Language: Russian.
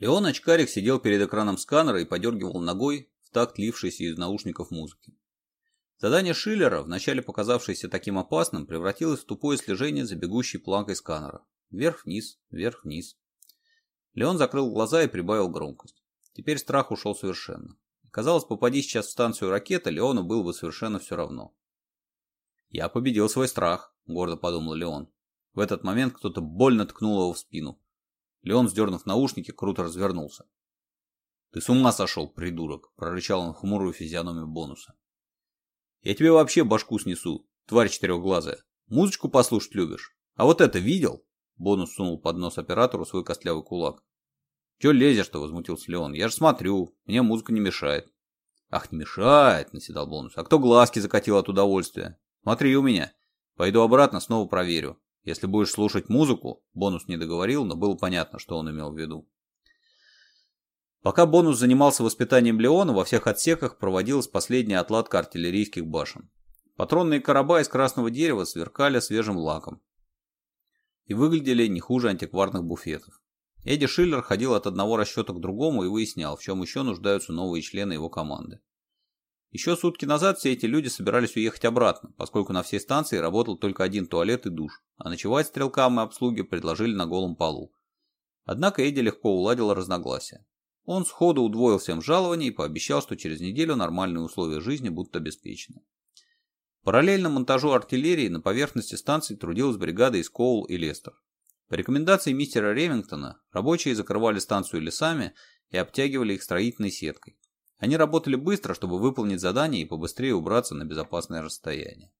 Леон Очкарик сидел перед экраном сканера и подергивал ногой в такт лившейся из наушников музыки. Задание Шиллера, вначале показавшееся таким опасным, превратилось в тупое слежение за бегущей планкой сканера. Вверх-вниз, вверх-вниз. Леон закрыл глаза и прибавил громкость. Теперь страх ушел совершенно. Казалось, попади сейчас в станцию ракета, Леону было бы совершенно все равно. «Я победил свой страх», — гордо подумал Леон. В этот момент кто-то больно ткнул его в спину. Леон, сдернув наушники, круто развернулся. «Ты с ума сошел, придурок!» – прорычал он хмурую физиономию бонуса. «Я тебе вообще башку снесу, тварь четырехглазая. Музычку послушать любишь? А вот это видел?» Бонус сунул под нос оператору свой костлявый кулак. «Че лезешь-то?» – возмутился Леон. «Я же смотрю, мне музыка не мешает». «Ах, не мешает!» – наседал Бонус. «А кто глазки закатил от удовольствия? Смотри у меня. Пойду обратно, снова проверю. Если будешь слушать музыку, бонус не договорил, но было понятно, что он имел в виду. Пока бонус занимался воспитанием Леона, во всех отсеках проводилась последняя отладка артиллерийских башен. Патронные короба из красного дерева сверкали свежим лаком и выглядели не хуже антикварных буфетов. Эдди Шиллер ходил от одного расчета к другому и выяснял, в чем еще нуждаются новые члены его команды. Еще сутки назад все эти люди собирались уехать обратно, поскольку на всей станции работал только один туалет и душ, а ночевать стрелкам и обслуги предложили на голом полу. Однако Эдди легко уладил разногласия. Он сходу удвоил всем жалование и пообещал, что через неделю нормальные условия жизни будут обеспечены. Параллельно монтажу артиллерии на поверхности станции трудилась бригада из Коул и Лестер. По рекомендации мистера Ремингтона рабочие закрывали станцию лесами и обтягивали их строительной сеткой. Они работали быстро, чтобы выполнить задание и побыстрее убраться на безопасное расстояние.